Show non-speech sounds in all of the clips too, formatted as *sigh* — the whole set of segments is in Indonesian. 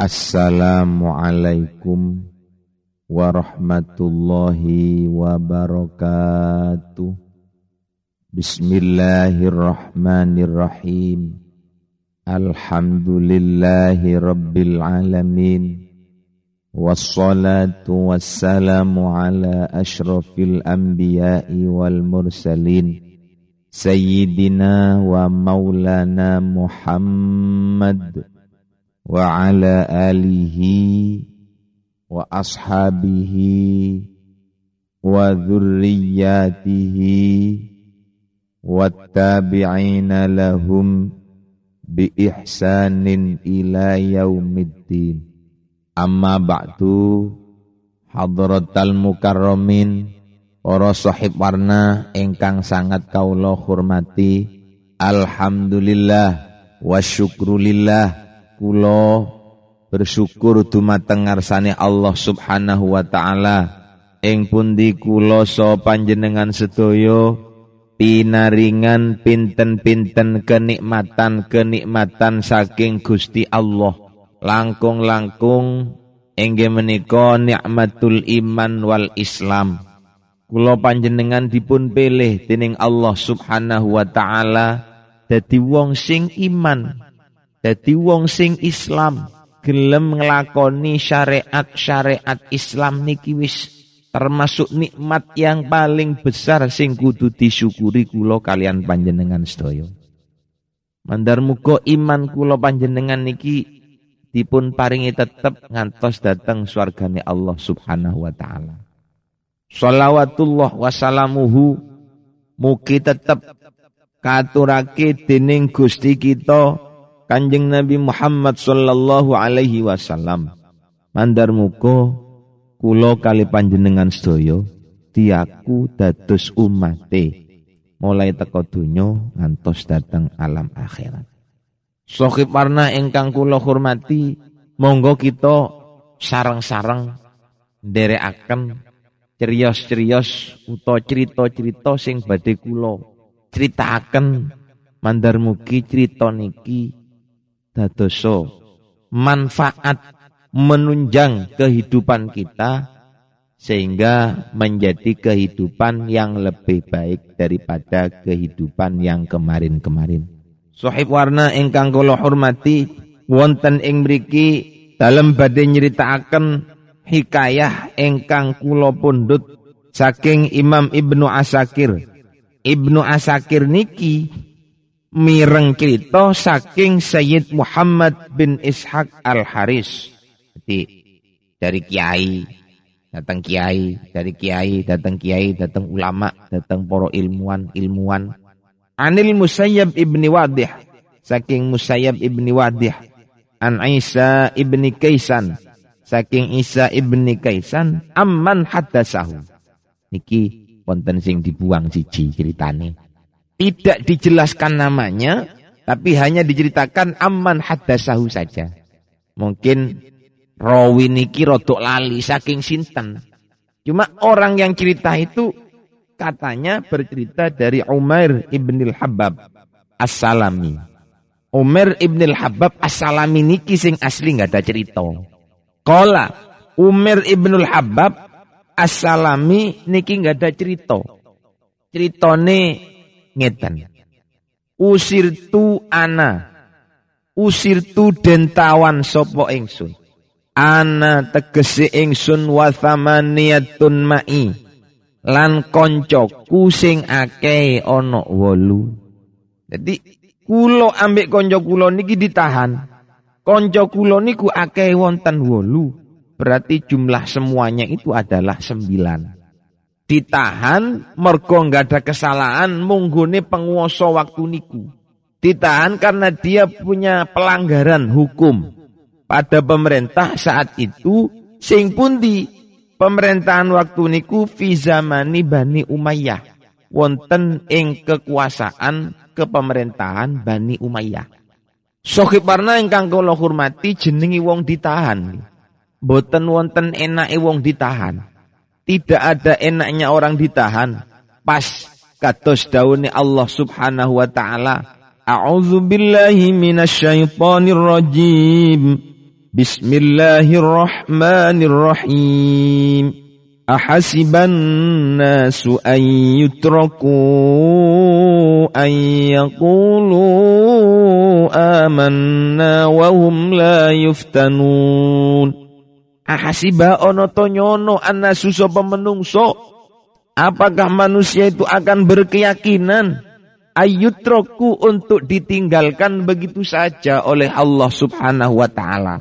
Assalamualaikum warahmatullahi wabarakatuh. Bismillahirrahmanirrahim. Alhamdulillahi rabbil alamin. Wassalatu wassalamu ala ashrafil anbiya'i wal mursalin. Sayyidina wa maulana Muhammad wa ala alihi wa ashabihi wa dhurriyyatihi wa tabi'ina lahum bi ihsanin ila yaumiddin. Amma ba'du hadratal mukarramin para sahib warna ingkang sangat kaula hormati. Alhamdulillah wa syukrulillah kula bersyukur dumateng ngarsane Allah Subhanahu wa taala. Ing pundi kula so panjenengan sedaya pinaringan pinten-pinten kenikmatan-kenikmatan saking Gusti Allah. Langkung-langkung inggih menika nikmatul iman wal Islam. Kula panjenengan dipun pilih dening Allah Subhanahu wa taala dadi wong sing iman jadi wong sing Islam gelem ngelakoni syariat-syariat Islam niki wis termasuk nikmat yang paling besar sing kudu disyukuri kula kalian panjenengan sedaya. Mandar muga iman kula panjenengan niki dipun paringi tetep ngantos dateng swargane Allah Subhanahu wa taala. Shalawatullah wasalamuhu mugi tetep katurake dening Gusti kita Kanjeng Nabi Muhammad sallallahu alaihi wasallam. Mandar muko kula kali panjenengan sedaya diaku dados umate. Mulai teko donya ngantos dateng alam akhirat. Sohib warna ingkang kula hormati monggo kita sarang-sarang nderekaken cerios-cerios utawa cerita-cerita sing badhe kula critakaken mandar mugi cerita niki dadoso manfaat menunjang kehidupan kita sehingga menjadi kehidupan yang lebih baik daripada kehidupan yang kemarin-kemarin. Sohib warna ingkang kula hormati wonten ing mriki dalam badhe nyritakaken hikayah ingkang kula pundhut saking Imam Ibnu Asakir. Ibnu Asakir niki mireng cerita saking Sayyid Muhammad bin Ishaq Al-Haris. Jadi dari kiai, datang kiai, dari kiai, datang kiai, datang ulama, datang para ilmuwan, ilmuwan. Anil Musayyab ibni Wadih, saking Musayyab ibni Wadih. An Isa ibni Kaisan, saking Isa ibni Kaisan, amman haddasahu. Niki wonten sing dibuang siji ceritane tidak dijelaskan namanya, tapi hanya diceritakan aman hadasahu saja. Mungkin rawi niki rodok lali saking sinten. Cuma orang yang cerita itu katanya bercerita dari Umar ibnil Habab As-Salami. Umar ibnil Habab As-Salami niki sing asli nggak ada cerita. Kola Umar ibnul Habab As-Salami niki nggak ada cerita. Ceritone ngeten. Usirtu ana. Usirtu dentawan sopo ingsun. Ana tegesi ingsun wa thamaniyatun ma'i. Lan koncoku sing akeh ana wolu. Jadi kulo ambek konco kulo niki ditahan. Konco kulo niku akeh wonten wolu. Berarti jumlah semuanya itu adalah sembilan ditahan mergo nggak ada kesalahan munggune penguasa waktu niku. Ditahan karena dia punya pelanggaran hukum. Pada pemerintah saat itu sing pundi? Pemerintahan waktu niku fi zamani Bani Umayyah. Wonten ing kekuasaan kepemerintahan Bani Umayyah. Sohib warna ingkang kula hormati jenengi wong ditahan. Boten wonten enake wong ditahan tidak ada enaknya orang ditahan. Pas katos dauni Allah Subhanahu wa taala, A'udzu billahi minasyaitonir rajim. Bismillahirrahmanirrahim. Ahasiban nasu an yutraku an yaqulu amanna wa hum la yuftanun. Ahasiba ono tonyono annasu sapa menungso. Apakah manusia itu akan berkeyakinan ayutroku untuk ditinggalkan begitu saja oleh Allah Subhanahu wa taala.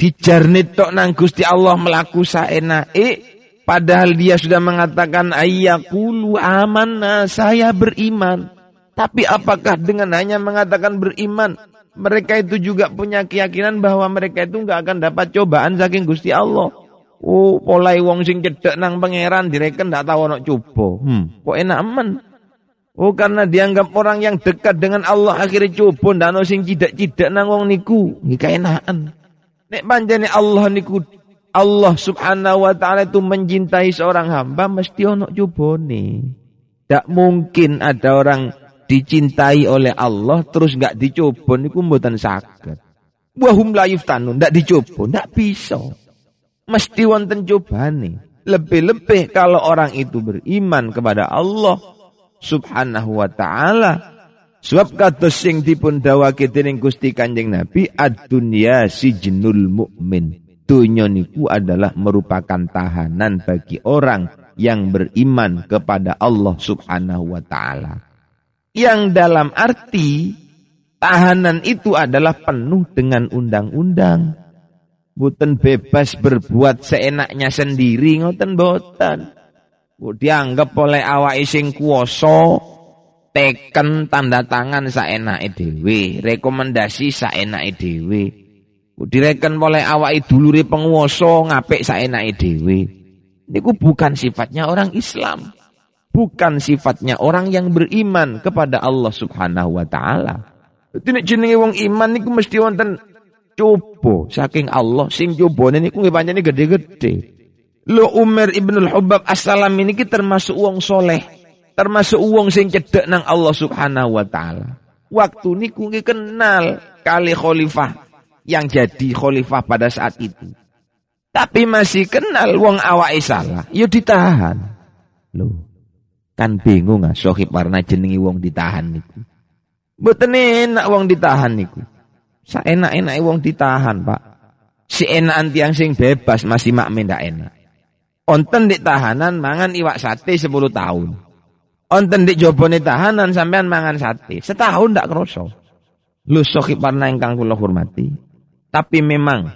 Dijarnit tok nang Gusti Allah melaku saenake Padahal dia sudah mengatakan ayyakulu amanna, saya beriman. Tapi apakah dengan hanya mengatakan beriman, mereka itu juga punya keyakinan bahwa mereka itu nggak akan dapat cobaan saking Gusti Allah. Oh, polai wong sing cedek nang pangeran direken ndak tahu ono coba. Hmm, kok enak men. Oh, karena dianggap orang yang dekat dengan Allah akhirnya coba ndak ono sing cidak-cidak nang wong niku. Iki kaenaan. Nek panjene Allah niku Allah subhanahu wa ta'ala itu mencintai seorang hamba mesti ono cubone. Tidak mungkin ada orang dicintai oleh Allah terus nggak dicoba niku mboten saged. Wahum la yuftanun ndak dicoba, ndak bisa. Mesti wonten cobane. Lebih-lebih kalau orang itu beriman kepada Allah subhanahu wa ta'ala. Sebab kata sing dipun dawake dening Gusti Kanjeng Nabi ad-dunya sijnul mukmin dunia niku adalah merupakan tahanan bagi orang yang beriman kepada Allah Subhanahu wa taala. Yang dalam arti tahanan itu adalah penuh dengan undang-undang. Buten bebas berbuat seenaknya sendiri ngoten boten. Dianggap oleh awak ising kuoso teken tanda tangan saenake dhewe, rekomendasi saenake dhewe. Direken oleh awak dulure penguasa ngapik saenake dhewe. Niku bukan sifatnya orang Islam. Bukan sifatnya orang yang beriman kepada Allah Subhanahu wa taala. Nek jenenge wong iman niku mesti wonten coba saking Allah sing cobane niku nggih pancene gede-gede. Lo Umar ibnul Hubab as-Salam ini termasuk wong soleh. Termasuk wong sing cedek nang Allah subhanahu wa ta'ala. Waktu niku nggih kenal kali khalifah yang jadi khalifah pada saat itu. Tapi masih kenal wong awak salah, ya ditahan. Loh, kan bingung ah sohib warna jenengi wong ditahan niku. Mboten enak wong ditahan niku. Saenak-enak wong ditahan, Pak. Si enak tiang sing bebas masih mak ndak enak. Onten di tahanan mangan iwak sate 10 tahun. Onten di jobone tahanan sampean mangan sate. Setahun ndak kroso. Lu sohib warna ingkang kula hormati. Tapi memang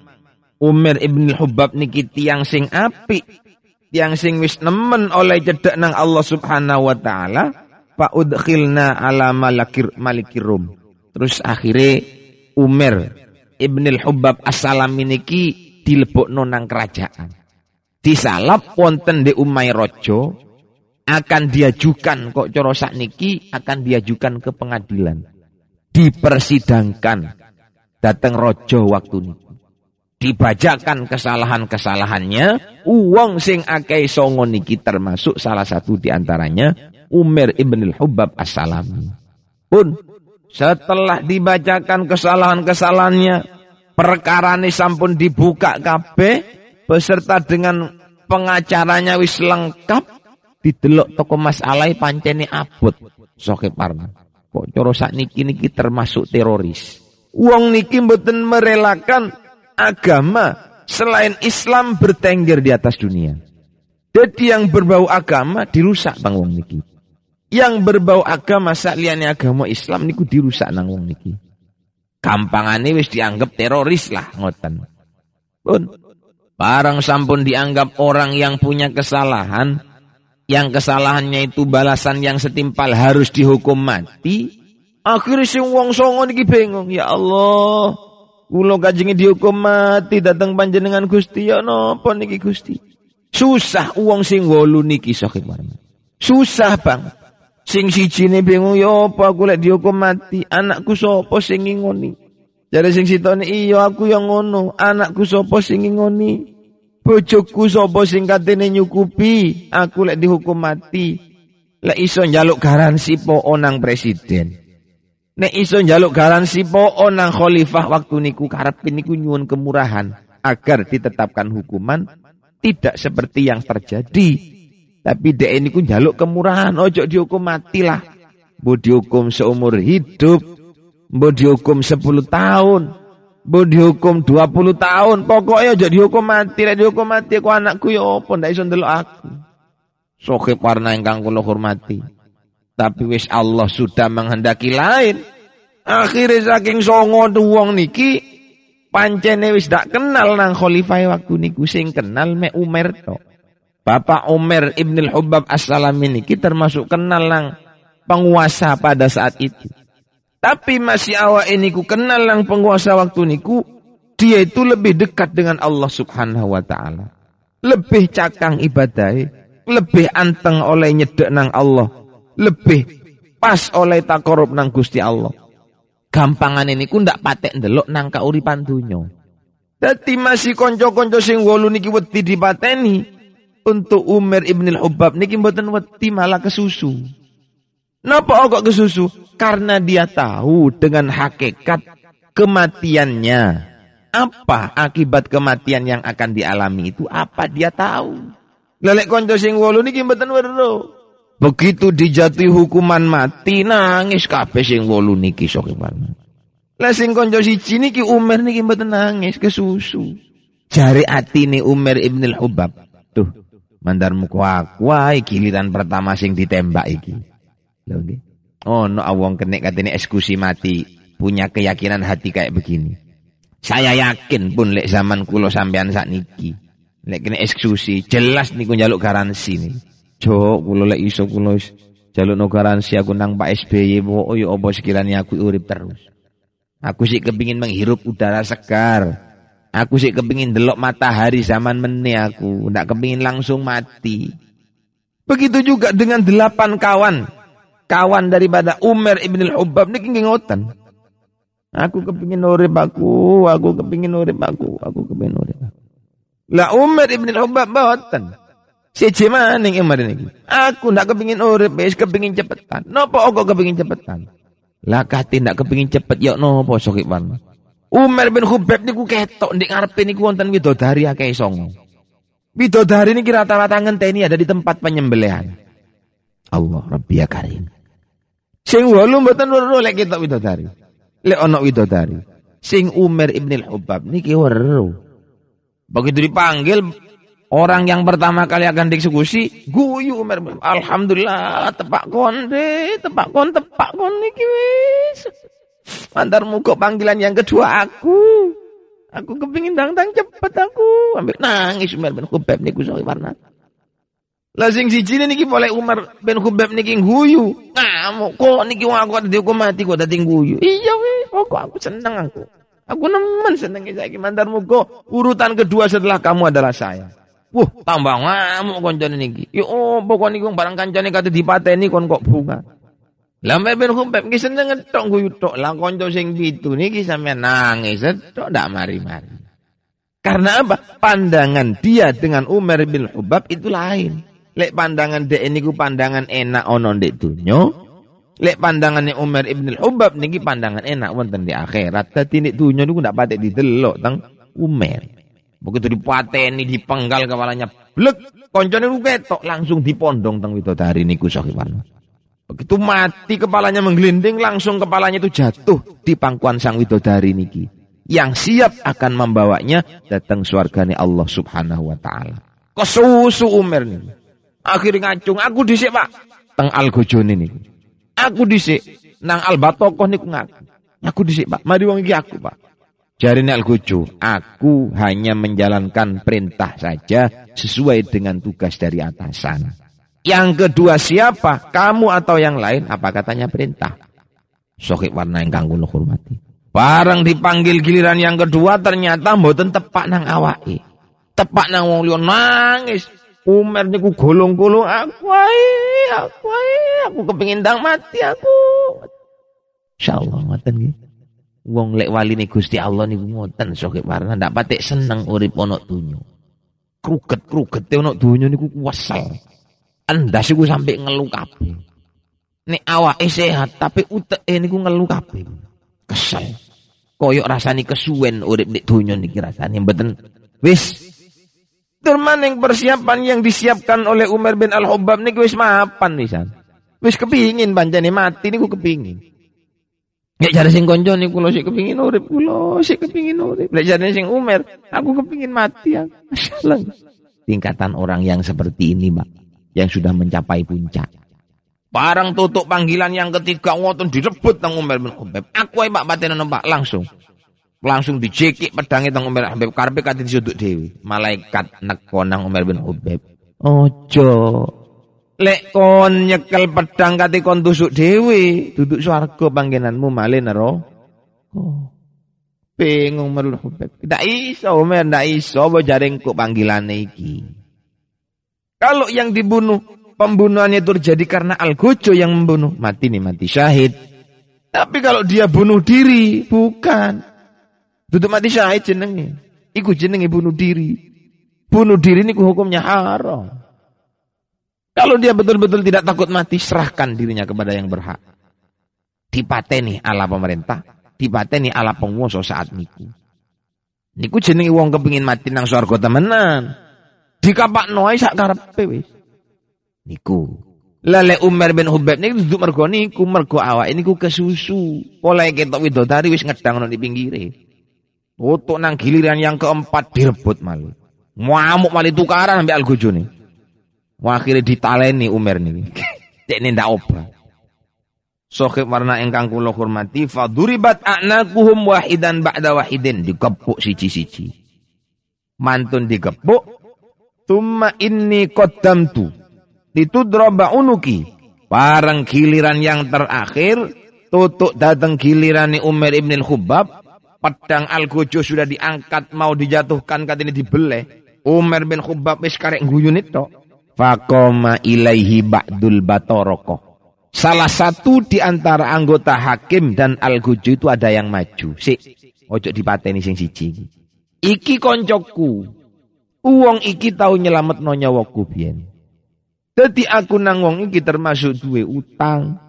Umar ibn Hubab niki tiang sing api, tiang sing wis nemen oleh cedek nang Allah Subhanahu wa taala, fa udkhilna ala malakir malikir. Terus akhirnya Umar ibn Hubab as-Salam niki dilebokno nang kerajaan. Disalap wonten di Umay Rojo akan diajukan kok cara niki akan diajukan ke pengadilan. Dipersidangkan datang rojo waktu ini. Dibajakan kesalahan-kesalahannya, uang sing akei songo niki termasuk salah satu di antaranya Umar ibn al-Hubab as-Salami. Pun setelah dibacakan kesalahan-kesalahannya, perkara ini sampun dibuka kabeh beserta dengan pengacaranya wis lengkap didelok toko masalah pancene abot soke parna. Kok coro niki niki termasuk teroris. Uang niki mboten merelakan agama selain Islam bertengger di atas dunia. Jadi yang berbau agama dirusak bang wong niki. Yang berbau agama sakliane agama Islam niku dirusak nang wong niki. Kampangane wis dianggap teroris lah ngoten. Pun barang sampun dianggap orang yang punya kesalahan, yang kesalahannya itu balasan yang setimpal harus dihukum mati, Akhirnya sing wong songo niki bingung, ya Allah. Kula kajengi dihukum mati datang panjenengan Gusti ya napa niki Gusti. Susah uang sing wolu niki sakit marang. Susah bang. Sing sijine bingung ya apa aku lek dihukum mati. Anakku sapa sing ngoni? Jare sing sitone iya aku yang ngono. Anakku sapa sing ngoni? Bojoku sapa sing katene nyukupi aku lek dihukum mati. Lek iso njaluk garansi po onang presiden. Nek iso njaluk garansi po nang khalifah waktu niku karep niku nyuwun kemurahan agar ditetapkan hukuman tidak seperti yang terjadi. Tapi dek niku njaluk kemurahan ojo dihukum matilah. Mbok dihukum seumur hidup, mbok dihukum 10 tahun, mbok dihukum 20 tahun. Pokoknya ojo dihukum mati, lek dihukum mati aku anakku ya apa ndak iso ndelok aku. Sohib warna ingkang kula hormati. Tapi wis Allah sudah menghendaki lain. Akhirnya saking songo wong niki pancene wis dak kenal nang khalifah waktu niku sing kenal me Umar to. Bapak Umar Ibn al-Hubab As-Salami niki termasuk kenal nang penguasa pada saat itu. Tapi masih awak ini ku kenal nang penguasa waktu niku dia itu lebih dekat dengan Allah Subhanahu wa taala. Lebih cakang ibadah lebih anteng oleh nyedek nang Allah, lebih pas oleh takorup nang Gusti Allah. Gampangan ini ku ndak patek ndelok nang kauripan dunya. Dadi masih konco-konco sing wolu niki wedi dipateni untuk Umar Ibn al-Hubab niki mboten wedi malah kesusu. Napa kok kesusu? Karena dia tahu dengan hakikat kematiannya. Apa akibat kematian yang akan dialami itu? Apa dia tahu? Lelek konco sing wolu niki mboten weruh. Begitu dijatuhi hukuman mati nangis kabeh sing wolu niki sok Lah sing konco siji niki Umar niki mboten nangis kesusu. Jari atine Umar Ibn al-Hubab. Tuh, mandar muka aku giliran pertama sing ditembak iki. Lho nggih. Oh, no awong kenek katene eksekusi mati punya keyakinan hati kayak begini. Saya yakin pun lek zaman kulo sampean sak niki Lek kene eksekusi, jelas niku njaluk garansi nih. Cok, kula lek iso kula jaluk no garansi aku nang Pak SBY, oh yo apa sekiranya aku urip terus. Aku sih kepingin menghirup udara segar. Aku sih kepingin delok matahari zaman meni aku, ndak kepingin langsung mati. Begitu juga dengan delapan kawan. Kawan daripada Umar ibn al-Hubab niki ngoten. Aku kepingin urip aku, aku kepingin urip aku, aku kepingin urip aku. Lah Umar ibn al-Hubab boten. Siji maning Umar niki. Aku ndak kepengin urip, wis kepengin cepetan. Napa kok kepengin cepetan? Lah kate ndak kepengin cepet yo napa sokip wan. Umar bin Khubbab niku ketok ndek ngarepe niku wonten widodari akeh songo. Widodari niki rata-rata ngenteni ada di tempat penyembelihan. Allah Rabbi ya Karim. Sing wolu mboten weruh lek ketok widodari. Lek ana widodari. Sing Umar ibn al-Hubab niki weruh. Begitu dipanggil orang yang pertama kali akan dieksekusi, guyu Umar. Alhamdulillah tepak konde, tepak kon, tepak kon niki wis. Antar muka panggilan yang kedua aku. Aku kepingin dang-dang cepet aku. Ambil nangis Umar bin Khubab niku sawi warna. Lah sing siji niki boleh Umar bin Khubab niki guyu. Ngamuk kok niki wong aku dihukum mati kok dadi guyu. Iya wis, kok aku seneng aku. Aku nemen seneng saiki mantar muga urutan kedua setelah kamu adalah saya. Wah, tambah ngamuk koncone niki. Ya opo kon niku barang kancane kate dipateni kon kok bunga. Lah ben kumpep ki seneng tok guyu tok. Lah kanca sing pitu niki sampean nangis tok ndak mari-mari. Karena apa? Pandangan dia dengan Umar bin Hubab itu lain. Lek pandangan dek niku pandangan enak ono ndek dunyo, Lek pandangannya Umar ibn al-Hubab niki pandangan enak wonten di akhirat. Dadi nek dunya niku ndak patek didelok teng Umar. Begitu dipateni dipenggal kepalanya blek koncone niku ketok langsung dipondong teng widodari niku sahiban. Begitu mati kepalanya menggelinding langsung kepalanya itu jatuh di pangkuan sang widodari niki. Yang siap akan membawanya datang surganya Allah subhanahu wa ta'ala. Kesusu Umar nih. Akhirnya ngacung, aku disik pak. Teng al-gojone niku. Aku dhisik nang albatokoh niku ngaku. Aku dhisik, Pak. Mari wong iki aku, Pak. Jarine Al-Gojo, aku hanya menjalankan perintah saja sesuai dengan tugas dari atasan. Yang kedua siapa? Kamu atau yang lain? Apa katanya perintah? Sokik warna yang kanggo hormati. Barang dipanggil giliran yang kedua ternyata mboten tepak nang awake. Tepak nang wong liya nangis. Umar niku golong-golong aku ae, aku ae, aku kepengin mati aku. Insyaallah ngoten nggih. Wong lek wali nih Gusti Allah niku ngoten soke warna ndak patek seneng urip ana donya. Kruget-krugete ana donya niku kuwesel. Endas iku sampai ngelu kabeh. Nek awake sehat tapi utek niku ngelu kabeh. Kesel. Koyok rasani kesuwen urip nek donya niki rasane mboten wis Termaning persiapan yang disiapkan oleh Umar bin Al-Hubab niku wis mapan wisan. Wis kepingin pancene mati niku kepingin. Ya jare sing kanca niku kula sik kepingin urip, kula sik kepingin urip. Lek jare sing Umar, aku kepingin mati ya. Masyaallah. Tingkatan orang yang seperti ini, Pak, yang sudah mencapai puncak. Barang tutup panggilan yang ketiga ngoten direbut nang Umar bin Khattab. Aku ae Pak batin Pak langsung. Langsung dijekik pedange nang Umar bin Khattab karepe kate disuduk dhewe. Malaikat neko nang Umar bin Khattab. Ojo. Lek kon nyekel pedang kate kon tusuk dhewe, duduk swarga panggenanmu malih nero. Oh. Bingung Khattab. Ndak iso Umar, ndak iso apa jaring kok panggilane iki. Kalau yang dibunuh pembunuhannya terjadi karena Al-Gojo yang membunuh, mati nih mati syahid. Tapi kalau dia bunuh diri, bukan. Duduk mati syahid jenenge. Iku jenenge bunuh diri. Bunuh diri ini hukumnya haram. Kalau dia betul-betul tidak takut mati, serahkan dirinya kepada yang berhak. Dipateni ala pemerintah, dipateni ala penguasa saat niku. Niku jenenge wong kepingin mati nang swarga temenan. Dikapak noai sak karepe wis. Niku. Lale Umar bin Hubab niku duduk mergo niku mergo awak niku kesusu. Pola ketok widodari wis ngedang di pinggire. Untuk nang giliran yang keempat direbut malu. Muamuk mali tukaran ambil algojo nih. Wah akhirnya ditaleni Umar. Cek *laughs* ini ndak obah. Sohib warna engkang kula hormati faduribat a'nakuhum wahidan ba'da wahidin digepuk siji-siji. Mantun digepuk Tumma inni qaddamtu droba unuki. Parang giliran yang terakhir, tutuk datang giliran Umar ibn al-Khubab, pedang al-gojo sudah diangkat mau dijatuhkan katanya dibeleh. Umar bin Khubab wis karek guyun itu. Fakoma ilaihi ba'dul batoroko. Salah satu di antara anggota hakim dan al-gojo itu ada yang maju. Si, ojo dipateni sing siji. Iki koncoku. Uang iki tau nyelamet no nyawaku biyen. Aku nang wong iki termasuk duwe utang.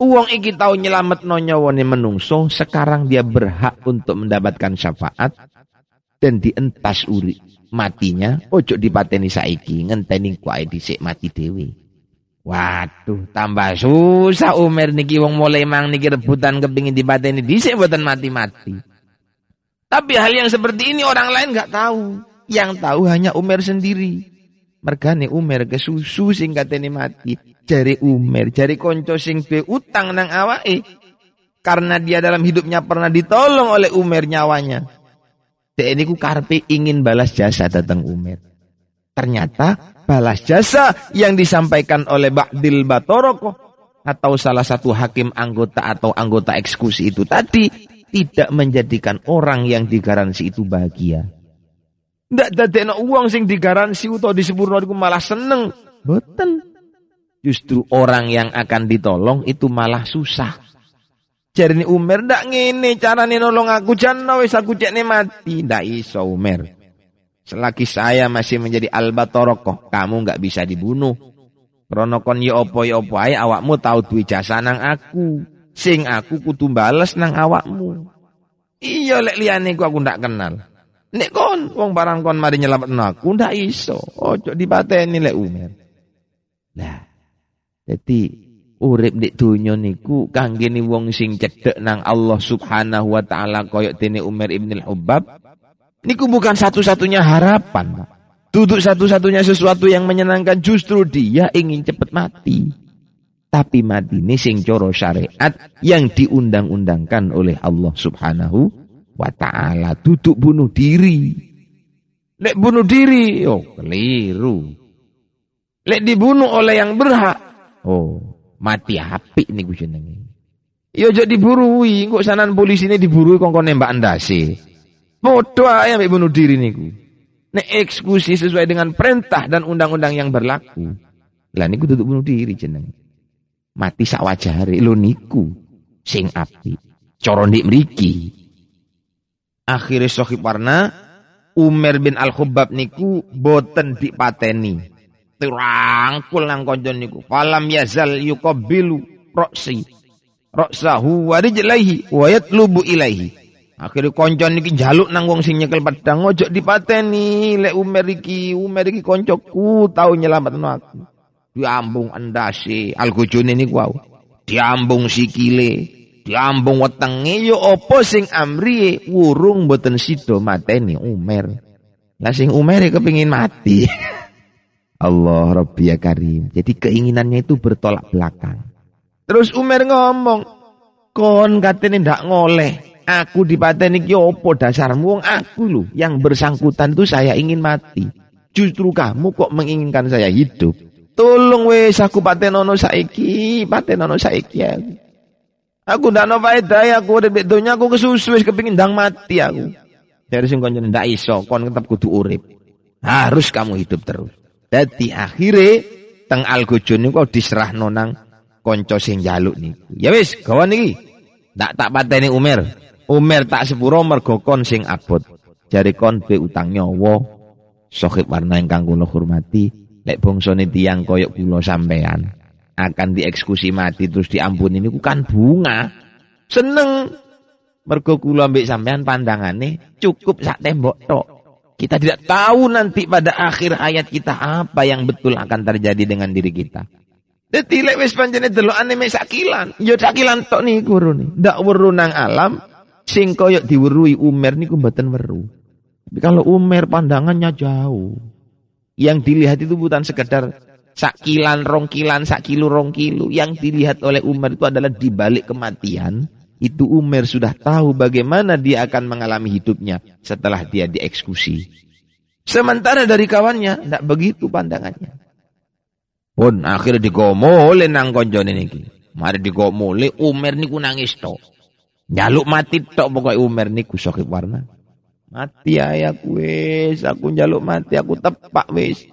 Uang iki tahu nyelamet no nyawane menungso, sekarang dia berhak untuk mendapatkan syafaat dan dientas uri matinya ojo dipateni saiki ngenteni kuai dhisik mati dewi. Waduh, tambah susah Umar niki wong mulai mang niki rebutan kepingin dipateni dhisik mboten mati-mati. Tapi hal yang seperti ini orang lain nggak tahu. Yang tahu hanya Umar sendiri. Mergane Umar kesusu sing katene mati. Jari Umar, jari konco sing duwe utang nang awake. Karena dia dalam hidupnya pernah ditolong oleh Umar nyawanya. Dek ini ku karpe ingin balas jasa datang Umar. Ternyata balas jasa yang disampaikan oleh Ba'dil Batoroko atau salah satu hakim anggota atau anggota eksekusi itu tadi tidak menjadikan orang yang digaransi itu bahagia. Ndak dadekno uang sing digaransi utawa disepurno iku malah seneng. Boten. Justru orang yang akan ditolong itu malah susah. Jarine Umar ndak ngene carane nolong aku jan wis aku cekne mati. Ndak iso Umar. Selagi saya masih menjadi albatorokoh, kamu nggak bisa dibunuh. Krono kon ya apa ya apa ae awakmu tahu duwe jasa nang aku. Sing aku kudu bales nang awakmu. Iya lek liyane aku ndak kenal. Nek kon wong barang kon mari nyelametno aku ndak iso. Ojo dipateni lek Umar. Lah. Dadi urip nek donya niku kangge ni wong sing cedhek nang Allah Subhanahu wa taala koyok dene Umar Ibn Al-Hubbab niku bukan satu-satunya harapan. Duduk satu-satunya sesuatu yang menyenangkan justru dia ingin cepat mati. Tapi mati ini sing coro syariat yang diundang-undangkan oleh Allah Subhanahu wa ta'ala duduk bunuh diri. Lek bunuh diri, oh keliru. Lek dibunuh oleh yang berhak, oh mati api nih gue jenenge. Yo jadi diburui, kok sanan polisi ini diburu kongkon nembak andase. Bodoh aja ambek bunuh diri niku. Nek eksekusi sesuai dengan perintah dan undang-undang yang berlaku. Lah niku duduk bunuh diri jeneng. Mati sak wajare lho niku sing api. Cara ndik akhirnya sohib warna Umar bin Al-Khubab niku boten dipateni. Tirangkul nang konjon niku. Falam yazal yukabilu roksi. Roksahu wa rijlaihi wa yatlubu ilaihi. Akhirnya konco niki jaluk nang wong sing nyekel pedang ojo dipateni lek Umar iki Umar iki koncoku tau nyelametno aku. Diambung endase algojone niku wau. Diambung sikile, diambung wetenge yo apa sing amri wurung mboten sida mateni Umar. Lah sing Umar kepengin mati. *laughs* Allah Rabbi ya Karim. Jadi keinginannya itu bertolak belakang. Terus Umar ngomong, kon katene ndak ngoleh Aku dipateni ki opo dasarmu wong aku lu yang bersangkutan itu saya ingin mati. Justru kamu kok menginginkan saya hidup. Tolong wes aku patenono saiki, patenono saiki aku. Aku ndak ono faedah aku udah donya aku kesusu wis kepengin ndang mati aku. Dari sing konco ndak iso, kon tetep kudu urip. Harus kamu hidup terus. Dadi akhirnya teng algojo niku diserah nonang konco sing jaluk niku. Ya wis, gawan iki. Ndak tak pateni Umar. Umar tak sepuro mergo kon sing abot. Jari kon be utang nyawa. Sohib warna ingkang kula hormati, lek bangsane tiyang koyok kula sampean akan dieksekusi mati terus diampuni niku kan bunga. Seneng. Mergo kula mbek sampean pandangane cukup sak tembok tok. Kita tidak tahu nanti pada akhir hayat kita apa yang betul akan terjadi dengan diri kita. Dadi lek wis pancene delokane mek sakilan, ya sakilan tok niku rene. Ndak weruh nang alam, Sing koyok diwerui Umar niku mboten weru. Tapi kalau Umar pandangannya jauh. Yang dilihat itu bukan sekedar sakilan rongkilan sakilu rongkilu. Yang dilihat oleh Umar itu adalah di balik kematian. Itu Umar sudah tahu bagaimana dia akan mengalami hidupnya setelah dia dieksekusi. Sementara dari kawannya tidak begitu pandangannya. Pun akhirnya digomole nang konjone niki. Mari digomole Umar niku nangis tok. Jaluk mati tok pokoknya Umar niku sokip warna. Mati ayahku wis, aku jaluk mati, aku tepak wis.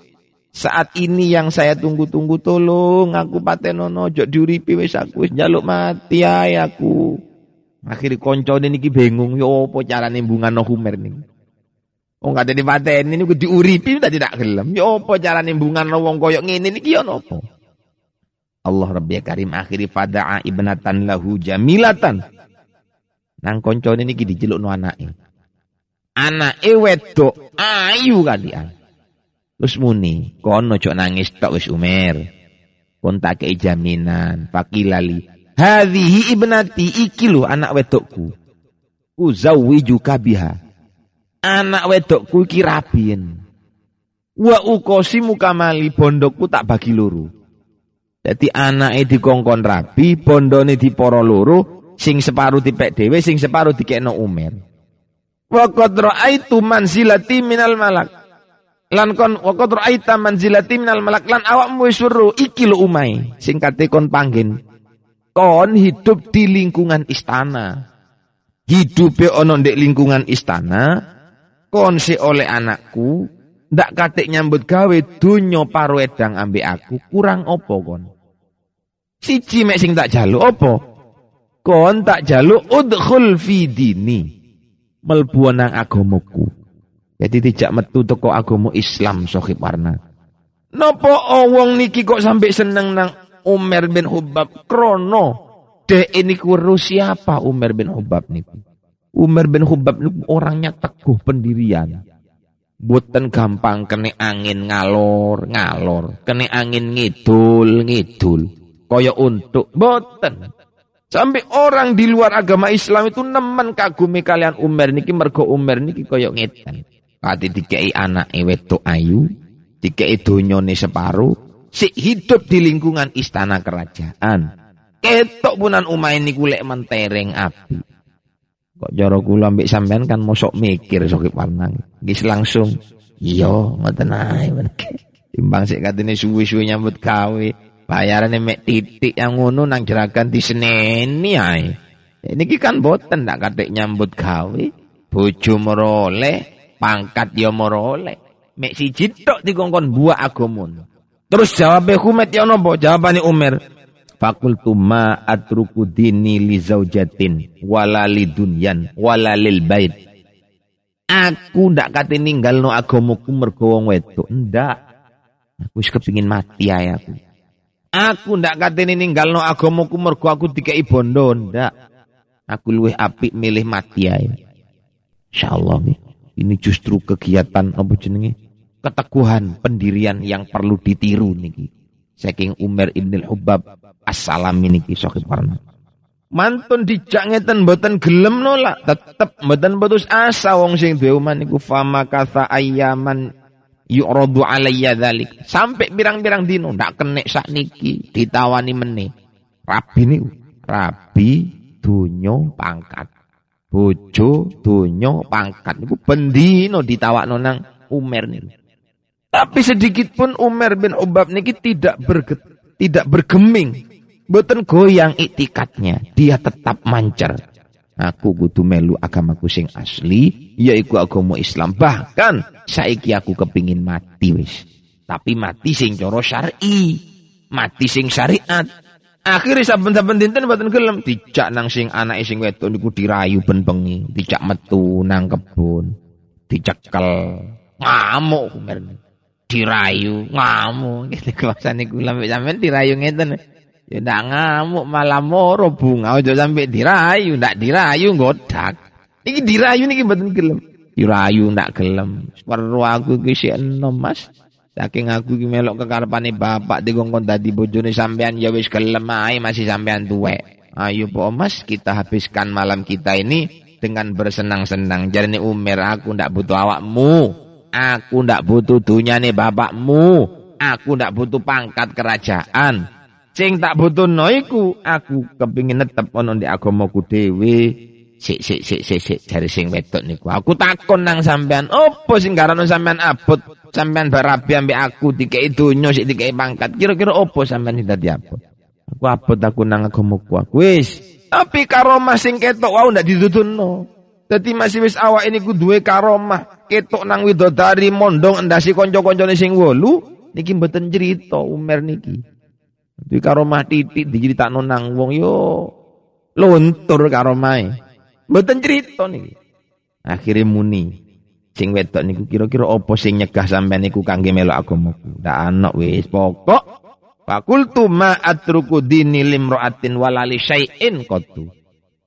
Saat ini yang saya tunggu-tunggu tolong aku patenono jok diuripi wis aku wis mati ayahku. Akhirnya konco ini bingung yo apa carane Umar nih. Oh gak ada pateni niku diuripi tadi tidak gelem. Yo apa carane mbungano wong koyok ngene niki yo nopo. Allah Rabbi Karim akhiri fada'a ibnatan lahu jamilatan Nang koncone niki dicelukno anake. Anake wedok ayu kalian. Terus muni, kono cok nangis tok wis Umar. Kon tak jaminan, fakilali. Hadhihi ibnati iki lho anak wedokku. Uzawwiju biha. Anak wedokku iki rabien. Wa ukosimu kamali bondokku tak bagi loro. Jadi anake dikongkon rabi, bondone diporo loro, sing separuh dipek dhewe sing separuh dikekno Umar wa qad ra'aitu manzilati minal malak lan kon wa qad ra'aita manzilati minal malak lan awakmu wis weruh iki lho umai sing kate kon panggen kon hidup di lingkungan istana. Hidupe ono ndek lingkungan istana kon si oleh anakku ndak katik nyambut gawe dunyo paru edang ambek aku kurang opo kon? Siji mek sing tak jalu opo kon tak jaluk udkhul fi dini melbu nang agamaku. Jadi tidak metu toko agamu Islam sohib warna. Nopo wong niki kok sampai seneng nang Umar bin Hubab krono. De ini kuru siapa Umar bin Hubab niku Umar bin Hubab orangnya teguh pendirian. Buatan gampang kene angin ngalor ngalor. Kene angin ngidul ngidul. Koyo untuk boten Sampai orang di luar agama Islam itu nemen kagumi kalian Umar niki mergo Umar niki koyo ngeten. Kati dikei anak wedok ayu, dikei donyone separuh, si hidup di lingkungan istana kerajaan. Ketok punan umai niku lek mentereng api. Kok jaro kula ambek sampean kan mosok mikir sok panang. Gis langsung iya ngoten ae Timbang sik katene suwi-suwi nyambut gawe. Bayarane mek titik yang ngono nang jeragan diseneni ae. Niki kan boten ndak katik nyambut gawe, bojo meroleh, pangkat ya meroleh. Mek siji tok dikongkon buah agamun. Terus jawabe Humet ya nopo? Jawabane Umar. Fakultu ma atruku dini li zaujatin wala li dunyan wala lil bait. Aku ndak kate ninggalno agamaku mergo wong wedok. Ndak. Aku wis kepengin mati ae aku. Aku ndak katene ninggalno agamaku mergo aku dikai bondo, ndak. Aku luwih apik milih mati ae. Insyaallah ini justru kegiatan apa jenenge? Keteguhan pendirian yang perlu ditiru niki. Saking Umar Ibn Hubab As-Salami niki sahib warna. Mantun dijak ngeten mboten gelem nolak, tetep mboten putus asa wong sing duwe uman niku fama kata ayaman yu'radu alayya dzalik. Sampai birang-birang dino ndak kenek niki ditawani meneh. Rabi niku, rabi dunyo pangkat. Bojo dunyo pangkat niku bendino ditawakno nang Umar niku. Tapi sedikit pun Umar bin Ubab niki tidak berget, tidak bergeming Boten goyang iktikatnya, dia tetap mancar. Aku kudu melu agamaku sing asli, yaiku agama Islam. Bahkan saiki aku kepingin mati wis. Tapi mati sing coro syar'i, mati sing syariat. Akhirnya saben-saben dinten boten gelem dijak nang sing anak sing wedok niku dirayu ben bengi, dijak metu nang kebun, dicekel, ngamuk dirayu, ngamuk. *laughs* Gitu kuasane kula sampean dirayu ngeten. Ya ndak ngamuk malah moro bunga aja sampai dirayu, ndak dirayu godak. Iki dirayu niki mboten gelem. Dirayu ndak gelem. Perlu aku iki sik enom Mas. Saking aku iki melok kekarepane bapak digongkon dadi bojone sampean ya wis gelem ae masih sampean tuwek. Ayo Po Mas kita habiskan malam kita ini dengan bersenang-senang. Jarine Umir aku ndak butuh awakmu. Aku ndak butuh dunyane bapakmu. Aku ndak butuh pangkat kerajaan. Sing tak butuhno iku aku kepingin netep ana di agamaku dhewe. Sik sik sik sik sik jare sing wedok niku. Aku takon nang sampean, opo sing garano sampean abot? Sampean barabi ambek aku dikei donya sik dikei pangkat. Kira-kira opo sampean dadi abot? Aku abot aku nang agamaku aku. Wis, tapi karomah sing ketok wau ndak ditutunno. Dadi masih wis awak ini ku duwe karomah. Ketok nang widodari mondong endasi kanca-kancane sing wolu. Niki mboten cerita Umar niki. Di karomah titik tak nonang wong yo luntur karomah. Mboten cerita nih. Akhirnya muni. Sing wedok niku kira-kira apa sing nyegah sampean niku kangge melok agamaku. Ndak ana wis pokok Fakultu ma atruku dini limroatin walali syai'in kotu.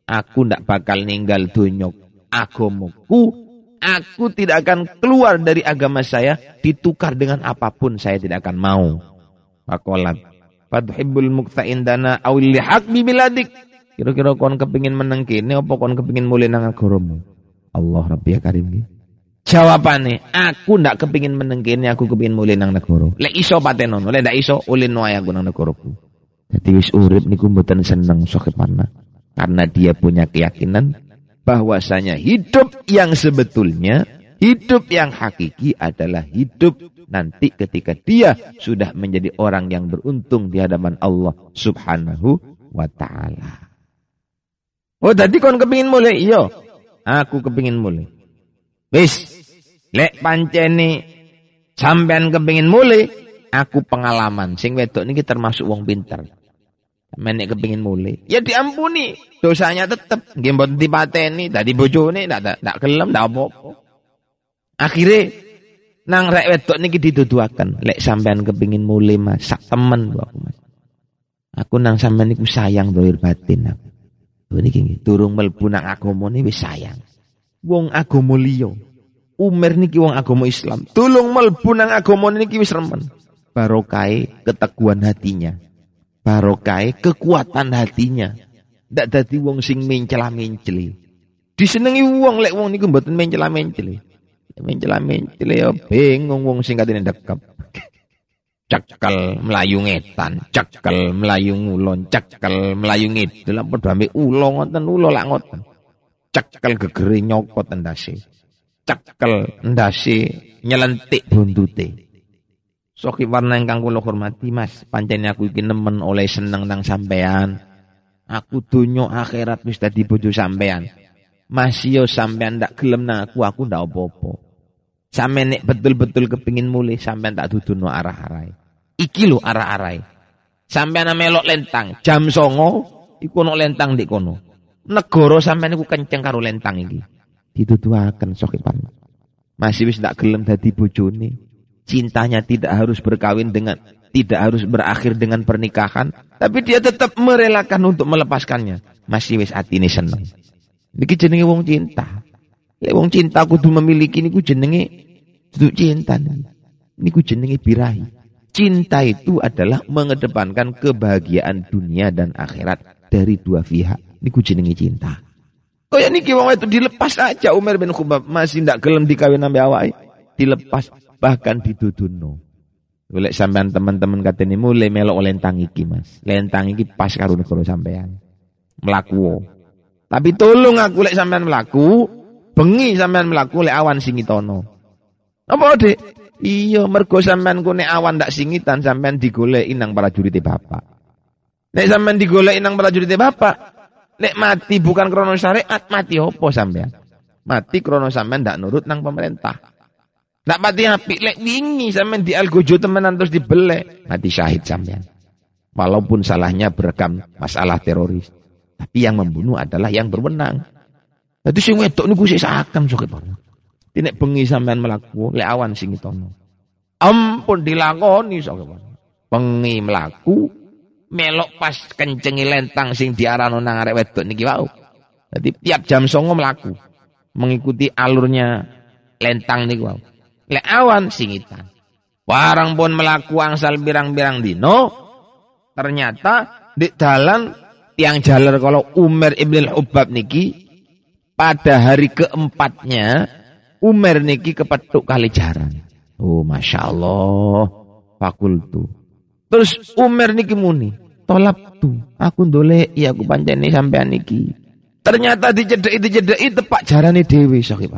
Aku ndak bakal ninggal dunyok agamaku. Aku tidak akan keluar dari agama saya ditukar dengan apa pun saya tidak akan mau. Fakolat Fadhibbul mukta indana awil lihaq bibiladik. Kira-kira kon kepingin menang kene apa kon kepingin mulai nang agaramu? Allah Rabbi ya Karim Jawabane, aku ndak kepingin meneng kene, aku kepingin mulai nang negara. Lek iso patenono, lek ndak iso ulin wae aku nang negaraku. Jadi wis urip niku mboten seneng sokepana. Karena dia punya keyakinan bahwasanya hidup yang sebetulnya, hidup yang hakiki adalah hidup nanti ketika dia sudah menjadi orang yang beruntung di hadapan Allah Subhanahu wa taala. Oh, tadi kon kepingin mulai? Iya. Aku kepingin mulai. Wis, lek pancene sampean kepingin mulai, aku pengalaman sing wedok niki termasuk wong pinter. Menek kepingin mulai, ya diampuni. Dosanya tetep nggih mboten dipateni, dadi bojone ndak ndak gelem ndak apa-apa. Akhirnya Nang rek wedok niki dituduhaken, lek sampean kepingin mulai Mas, sak temen aku Mas. Aku nang sampean niku sayang dohir batin aku. Lho niki nggih, durung mlebu nang agama wis sayang. Wong agama liya. Umar niki wong agama Islam. Tulung mlebu nang agama niki wis remen. Barokai keteguhan hatinya. Barokai kekuatan hatinya. Ndak dadi wong sing mencela-menceli. Disenengi wong lek wong niku mboten mencela-menceli. Mencela-mencela ya bingung wong sing katene dekep. Cekel melayu ngetan, cekel melayu ngulon, cekel melayu ngidul padha ambek ula ngoten ula lak ngoten. Cekel gegere nyokot endase. Cekel endase nyelentik buntute. Soki warna ingkang kula hormati Mas, pancen aku iki nemen oleh seneng nang sampean. Aku dunyo akhirat wis dadi bojo sampean. Masih yo sampean ndak gelem nang aku, aku ndak apa-apa. Sampai nek betul-betul kepingin mulai sampai tak no arah arai. Iki lo arah arai. Sampai ana melok lentang jam songo iku no lentang di kono. Negoro sampai niku kenceng karo lentang iki. Dituduhaken sok Masih wis tak gelem dadi bojone. Cintanya tidak harus berkawin dengan tidak harus berakhir dengan pernikahan, tapi dia tetap merelakan untuk melepaskannya. Masih wis ini seneng. Niki jenenge wong cinta. Lek wong cinta kudu memiliki niku jenenge duduk cinta. Niku jenenge birahi. Cinta itu adalah mengedepankan kebahagiaan dunia dan akhirat dari dua pihak. Niku jenenge cinta. Kaya niki wong itu dilepas aja Umar bin Khubab masih ndak gelem dikawin sampai awake. Dilepas bahkan diduduno. Golek sampean teman-teman katene mulai melok lentang iki, Mas. Lentang iki pas karo negara sampean. Melaku. Tapi tolong aku lek sampean melaku, bengi sampean melaku lek awan singitono. Apa, Dik? Iya, mergo sampean ku nek awan ndak singitan sampean digoleki nang prajurit bapak. Nek sampean digoleki nang prajurit bapak, nek mati bukan krono syariat, mati opo sampean? Mati krono sampean ndak nurut nang pemerintah. Nak mati api lek wingi sampean di algojo temenan terus dibelek, mati syahid sampean. Walaupun salahnya berekam masalah teroris, tapi yang membunuh adalah yang berwenang. Dadi sing wedok niku sik sakam sok Nek bengi sampean melaku, lek awan sing itono. Ampun dilakoni sok Bengi melaku, melok pas kencengi lentang sing diarano nang arek wedok niki wau. Jadi tiap jam songo melaku mengikuti alurnya lentang niku wau. Lek awan singitan. Warang pun melaku angsal birang-birang dino. Ternyata di dalam tiang jalan kalau Umar ibn al-Hubab niki pada hari keempatnya Umar niki kepetuk kali jaran. Oh masya Allah, fakultu. Terus Umar niki muni, tolap tu, aku dole, iya aku panceni sampean niki. Ternyata dicedeki dicedeki tepak jarane dewi sakit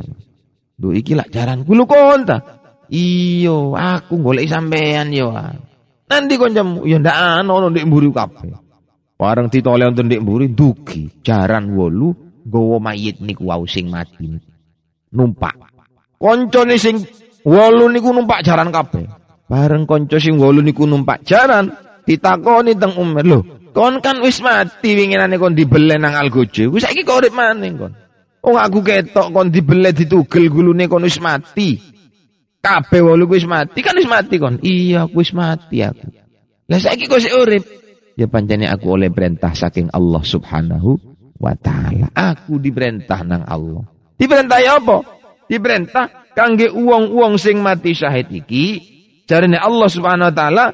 Duh iki jaran kulu konta. Iyo, aku golek sampean yo. Nanti konjamu ya ndak ono ndek mburi kabeh. Bareng ditole wonten ndek mburi dugi jaran wolu gowo mayit niku wau sing mati. Numpak. Koncone sing wolu niku numpak jaran kabeh. Bareng konco sing wolu niku numpak jaran ditakoni teng Umar lho, kon kan wis mati winginane kon dibelen nang algojo. Ku saiki kok urip maning kon. Oh aku ketok kon dibelet ditugel gulune kon wis mati. Kabeh wolu wis mati kan wis mati kon. Iya aku wis mati aku. Lah saiki kok sik urip. Ya pancene aku oleh perintah saking Allah Subhanahu wa taala. Aku diperintah nang Allah. Diperintah ya apa? Diperintah kangge uang-uang sing mati syahid iki jarene Allah Subhanahu wa taala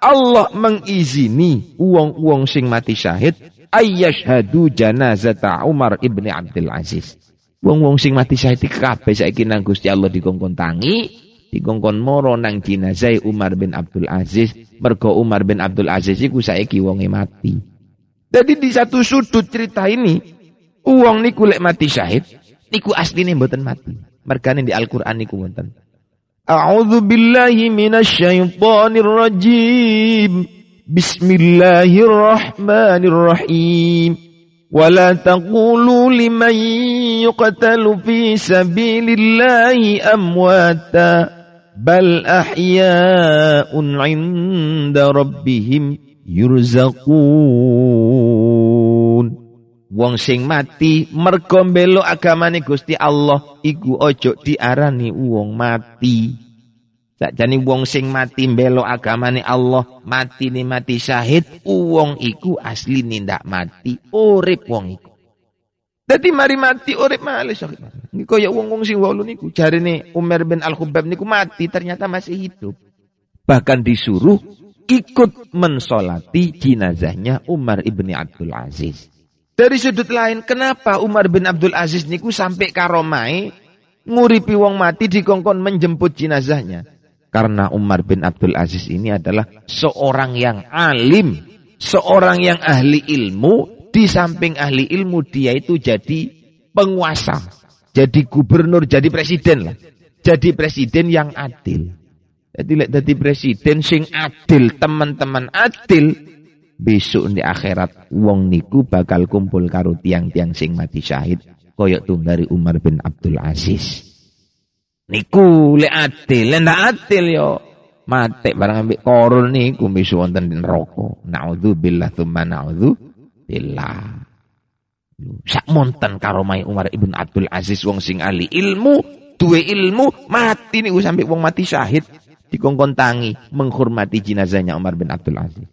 Allah mengizini uang-uang sing mati syahid ayyashhadu janazata Umar ibni Abdul Aziz. Wong-wong sing mati syahid kabeh saiki nang Gusti Allah dikongkon tangi, dikongkon moro nang jenazah Umar bin Abdul Aziz. Mergo Umar bin Abdul Aziz iku saiki wonge mati. Jadi di satu sudut cerita ini, uang niku lek mati syahid, niku asline mboten mati. Mergane di Al-Qur'an niku wonten. A'udzu billahi minasyaitonir rajim. Bismillahirrahmanirrahim. ولا تقولوا لمن يقتل في سبيل الله أمواتا بل أحياء عند ربهم يرزقون Wong sing mati mergo mbelo agamane Gusti Allah iku ojo diarani wong mati. Sakjane wong sing mati mbelo agamane Allah, mati ni mati syahid, wong iku asli nindak mati, urip wong iku. Dadi mari mati urip malih syahid. Niku ya wong-wong sing wolu niku jarine Umar bin Al-Khubbab niku mati ternyata masih hidup. Bahkan disuruh ikut mensolati jenazahnya Umar ibni Abdul Aziz. Dari sudut lain, kenapa Umar bin Abdul Aziz niku sampai karomai nguripi wong mati dikongkon menjemput jenazahnya? Karena Umar bin Abdul Aziz ini adalah seorang yang alim, seorang yang ahli ilmu, di samping ahli ilmu dia itu jadi penguasa, jadi gubernur, jadi presiden lah. Jadi presiden yang adil. Jadi jadi presiden sing adil, teman-teman adil, besok di akhirat wong niku bakal kumpul karo tiang-tiang sing mati syahid koyok dari Umar bin Abdul Aziz. Niku le atil, le ndak atil yo. Mate barang ambek korun niku bisu wonten neraka. Nauzubillah tsumma billah. Sak monten karo mai Umar ibn Abdul Aziz wong sing ali ilmu, duwe ilmu, mati niku sampai wong mati syahid. dikongkon tangi menghormati jenazahnya Umar bin Abdul Aziz.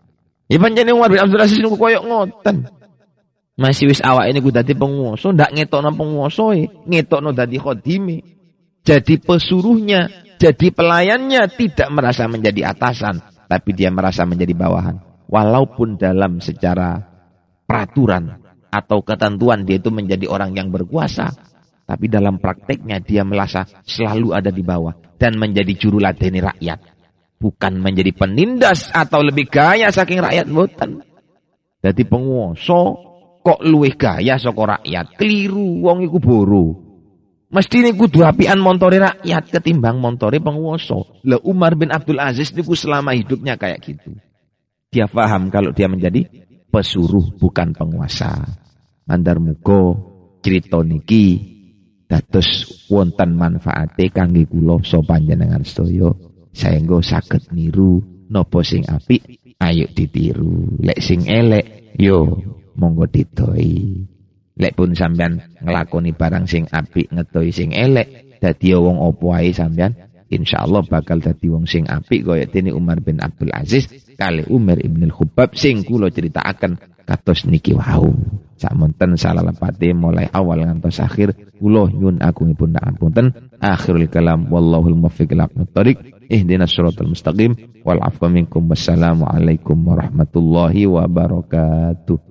Ya panjane Umar bin Abdul Aziz niku koyok ngoten. Masih wis awak ini ku dadi penguasa, ndak ngetokno penguasa e, ngetokno dadi khodime. Jadi pesuruhnya, jadi pelayannya tidak merasa menjadi atasan, tapi dia merasa menjadi bawahan. Walaupun dalam secara peraturan atau ketentuan dia itu menjadi orang yang berkuasa, tapi dalam prakteknya dia merasa selalu ada di bawah dan menjadi juru ladeni rakyat. Bukan menjadi penindas atau lebih gaya saking rakyat bukan. Jadi penguasa kok luwih gaya saka rakyat. Keliru wong iku boro. Mesti ini kudu apian montore rakyat ketimbang montore penguasa. Lah Umar bin Abdul Aziz niku selama hidupnya kayak gitu. Dia paham kalau dia menjadi pesuruh bukan penguasa. Mandar mugo cerita niki dados wonten manfaate kangge kula so panjenengan sedaya saengga saged niru napa sing apik ayo ditiru lek sing elek yo monggo didoi. Lek pun sampean ngelakoni barang sing apik ngedoi sing elek, dadi wong opo ae sampean insyaallah bakal dadi wong sing apik kaya dene Umar bin Abdul Aziz kali Umar ibn al-Khubbab sing kula critakake kados niki wau. Salah lepate mulai awal ngantos akhir kula nyun agungipun ngapunten. Akhirul kalam wallahul muwaffiq ila ihdinas siratal mustaqim. Wal afwa minkum. Wassalamu alaikum warahmatullahi wabarakatuh